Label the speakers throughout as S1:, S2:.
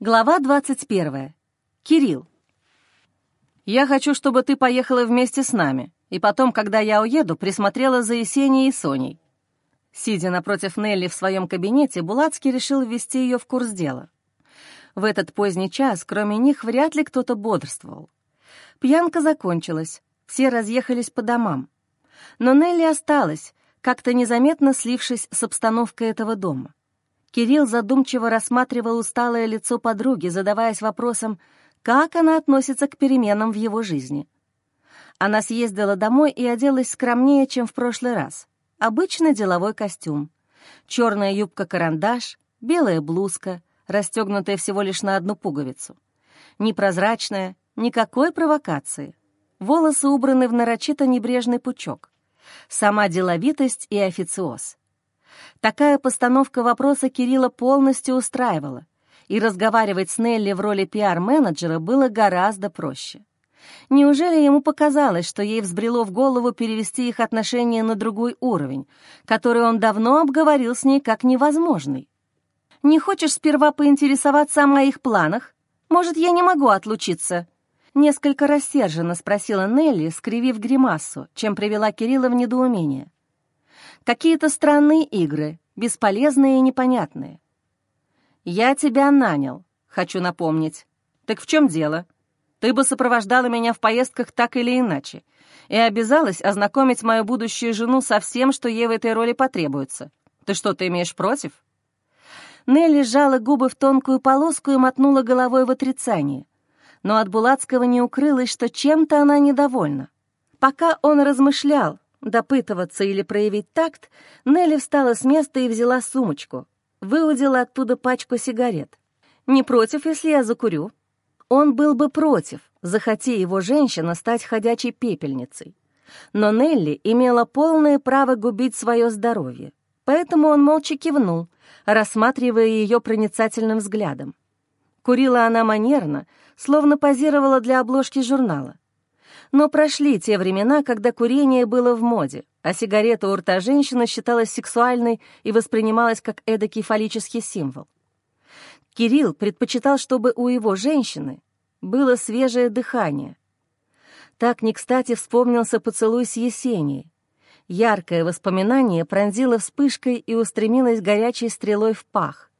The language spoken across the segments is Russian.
S1: Глава 21. Кирилл. «Я хочу, чтобы ты поехала вместе с нами, и потом, когда я уеду, присмотрела за Есенией и Соней». Сидя напротив Нелли в своем кабинете, Булацкий решил ввести ее в курс дела. В этот поздний час, кроме них, вряд ли кто-то бодрствовал. Пьянка закончилась, все разъехались по домам. Но Нелли осталась, как-то незаметно слившись с обстановкой этого дома. Кирилл задумчиво рассматривал усталое лицо подруги, задаваясь вопросом, как она относится к переменам в его жизни. Она съездила домой и оделась скромнее, чем в прошлый раз. Обычный деловой костюм. Черная юбка-карандаш, белая блузка, расстегнутая всего лишь на одну пуговицу. Непрозрачная, никакой провокации. Волосы убраны в нарочито небрежный пучок. Сама деловитость и официоз. Такая постановка вопроса Кирилла полностью устраивала, и разговаривать с Нелли в роли пиар-менеджера было гораздо проще. Неужели ему показалось, что ей взбрело в голову перевести их отношения на другой уровень, который он давно обговорил с ней как невозможный? «Не хочешь сперва поинтересоваться о моих планах? Может, я не могу отлучиться?» Несколько рассерженно спросила Нелли, скривив гримасу, чем привела Кирилла в недоумение. Какие-то странные игры, бесполезные и непонятные. «Я тебя нанял, хочу напомнить. Так в чем дело? Ты бы сопровождала меня в поездках так или иначе и обязалась ознакомить мою будущую жену со всем, что ей в этой роли потребуется. Ты что-то имеешь против?» Нелли сжала губы в тонкую полоску и мотнула головой в отрицание. Но от Булацкого не укрылось, что чем-то она недовольна. Пока он размышлял, допытываться или проявить такт, Нелли встала с места и взяла сумочку, выудила оттуда пачку сигарет. «Не против, если я закурю?» Он был бы против, захоти его женщина стать ходячей пепельницей. Но Нелли имела полное право губить свое здоровье, поэтому он молча кивнул, рассматривая ее проницательным взглядом. Курила она манерно, словно позировала для обложки журнала. Но прошли те времена, когда курение было в моде, а сигарета у рта женщины считалась сексуальной и воспринималась как эдакий фаллический символ. Кирилл предпочитал, чтобы у его женщины было свежее дыхание. Так не кстати вспомнился поцелуй с Есенией. Яркое воспоминание пронзило вспышкой и устремилось горячей стрелой в пах.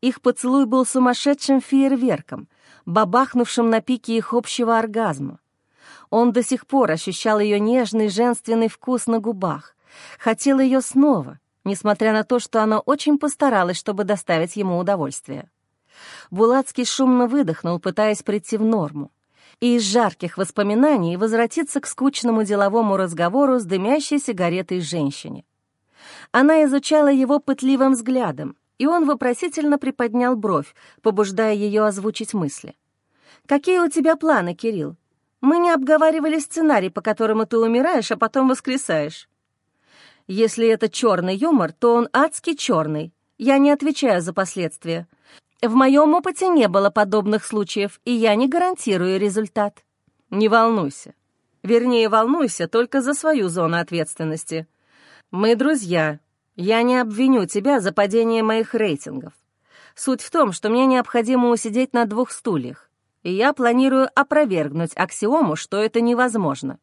S1: Их поцелуй был сумасшедшим фейерверком, бабахнувшим на пике их общего оргазма. Он до сих пор ощущал ее нежный женственный вкус на губах. Хотел ее снова, несмотря на то, что она очень постаралась, чтобы доставить ему удовольствие. Булацкий шумно выдохнул, пытаясь прийти в норму, и из жарких воспоминаний возвратиться к скучному деловому разговору с дымящей сигаретой женщине. Она изучала его пытливым взглядом, и он вопросительно приподнял бровь, побуждая ее озвучить мысли. «Какие у тебя планы, Кирилл? Мы не обговаривали сценарий, по которому ты умираешь, а потом воскресаешь. Если это черный юмор, то он адски черный. Я не отвечаю за последствия. В моем опыте не было подобных случаев, и я не гарантирую результат. Не волнуйся. Вернее, волнуйся только за свою зону ответственности. Мы друзья. Я не обвиню тебя за падение моих рейтингов. Суть в том, что мне необходимо усидеть на двух стульях и я планирую опровергнуть аксиому, что это невозможно.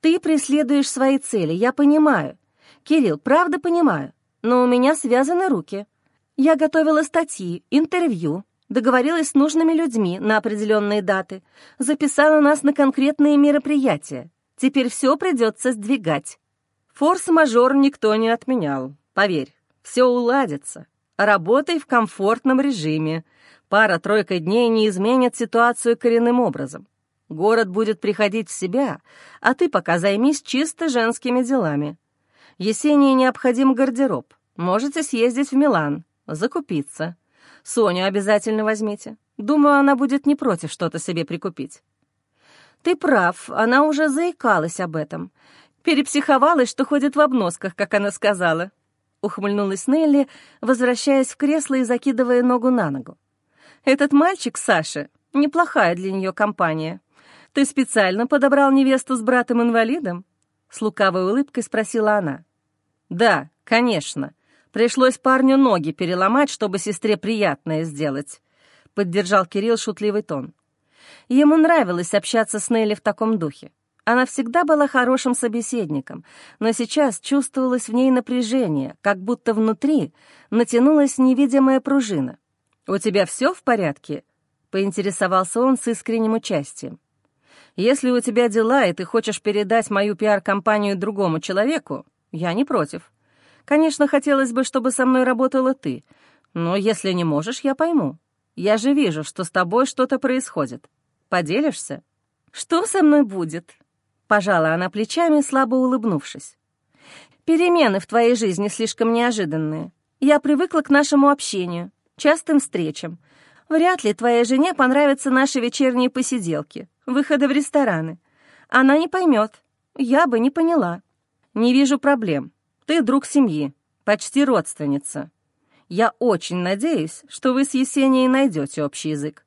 S1: Ты преследуешь свои цели, я понимаю. Кирилл, правда понимаю, но у меня связаны руки. Я готовила статьи, интервью, договорилась с нужными людьми на определенные даты, записала нас на конкретные мероприятия. Теперь все придется сдвигать. Форс-мажор никто не отменял. Поверь, все уладится. Работай в комфортном режиме, Пара-тройка дней не изменят ситуацию коренным образом. Город будет приходить в себя, а ты пока займись чисто женскими делами. Есении необходим гардероб. Можете съездить в Милан, закупиться. Соню обязательно возьмите. Думаю, она будет не против что-то себе прикупить. Ты прав, она уже заикалась об этом. Перепсиховалась, что ходит в обносках, как она сказала. Ухмыльнулась Нелли, возвращаясь в кресло и закидывая ногу на ногу. Этот мальчик, Саша, неплохая для нее компания. Ты специально подобрал невесту с братом-инвалидом?» С лукавой улыбкой спросила она. «Да, конечно. Пришлось парню ноги переломать, чтобы сестре приятное сделать», — поддержал Кирилл шутливый тон. Ему нравилось общаться с Нелли в таком духе. Она всегда была хорошим собеседником, но сейчас чувствовалось в ней напряжение, как будто внутри натянулась невидимая пружина. «У тебя все в порядке?» — поинтересовался он с искренним участием. «Если у тебя дела, и ты хочешь передать мою пиар-компанию другому человеку, я не против. Конечно, хотелось бы, чтобы со мной работала ты, но если не можешь, я пойму. Я же вижу, что с тобой что-то происходит. Поделишься?» «Что со мной будет?» Пожала она плечами, слабо улыбнувшись. «Перемены в твоей жизни слишком неожиданные. Я привыкла к нашему общению, частым встречам. Вряд ли твоей жене понравятся наши вечерние посиделки, выходы в рестораны. Она не поймет. Я бы не поняла. Не вижу проблем. Ты друг семьи, почти родственница. Я очень надеюсь, что вы с Есенией найдете общий язык.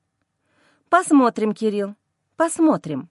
S1: Посмотрим, Кирилл, посмотрим.